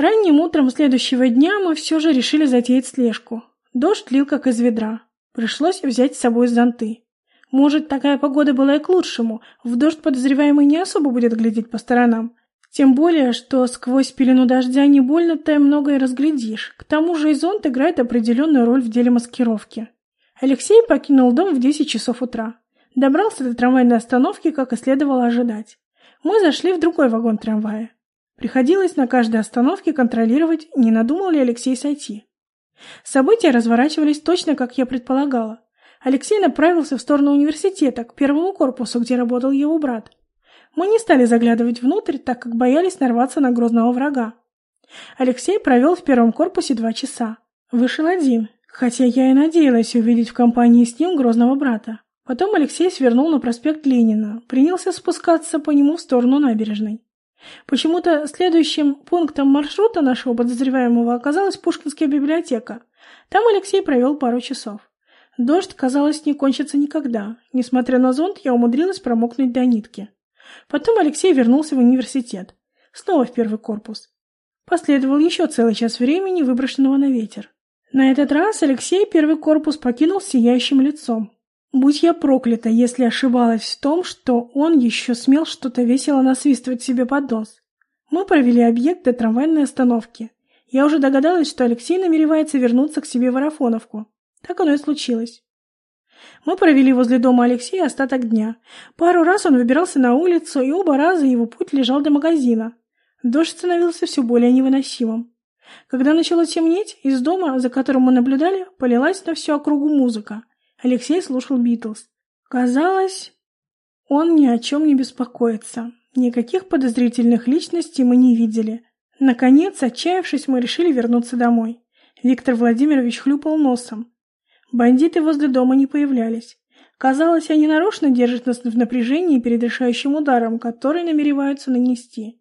Ранним утром следующего дня мы все же решили затеять слежку. Дождь лил как из ведра. Пришлось взять с собой зонты. Может, такая погода была и к лучшему. В дождь подозреваемый не особо будет глядеть по сторонам. Тем более, что сквозь пелену дождя не больно-то многое разглядишь. К тому же и зонт играет определенную роль в деле маскировки. Алексей покинул дом в 10 часов утра. Добрался до трамвайной остановки, как и следовало ожидать. Мы зашли в другой вагон трамвая. Приходилось на каждой остановке контролировать, не надумал ли Алексей сойти. События разворачивались точно, как я предполагала. Алексей направился в сторону университета, к первому корпусу, где работал его брат. Мы не стали заглядывать внутрь, так как боялись нарваться на грозного врага. Алексей провел в первом корпусе два часа. Вышел один, хотя я и надеялась увидеть в компании с ним грозного брата. Потом Алексей свернул на проспект Ленина, принялся спускаться по нему в сторону набережной. Почему-то следующим пунктом маршрута нашего подозреваемого оказалась Пушкинская библиотека. Там Алексей провел пару часов. Дождь, казалось, не кончится никогда. Несмотря на зонт, я умудрилась промокнуть до нитки. Потом Алексей вернулся в университет. Снова в первый корпус. Последовал еще целый час времени, выброшенного на ветер. На этот раз Алексей первый корпус покинул с сияющим лицом. Будь я проклята, если ошибалась в том, что он еще смел что-то весело насвистывать себе под нос. Мы провели объект до трамвайной остановки. Я уже догадалась, что Алексей намеревается вернуться к себе в Арафоновку. Так оно и случилось. Мы провели возле дома Алексея остаток дня. Пару раз он выбирался на улицу, и оба раза его путь лежал до магазина. Дождь становился все более невыносимым. Когда начало темнеть, из дома, за которым мы наблюдали, полилась на всю округу музыка. Алексей слушал Битлз. Казалось, он ни о чем не беспокоится. Никаких подозрительных личностей мы не видели. Наконец, отчаявшись, мы решили вернуться домой. Виктор Владимирович хлюпал носом. Бандиты возле дома не появлялись. Казалось, они нарочно держат нас в напряжении перед решающим ударом, который намереваются нанести.